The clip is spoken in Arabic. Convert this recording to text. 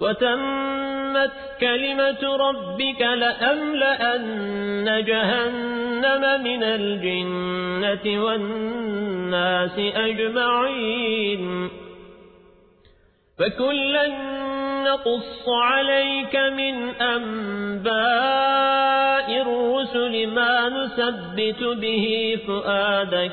وتمت كلمة ربك لأملأن جهنم من الجنة والناس أجمعين. فكلا نقص عليك من أنباء الرسل ما نثبت به فؤادك.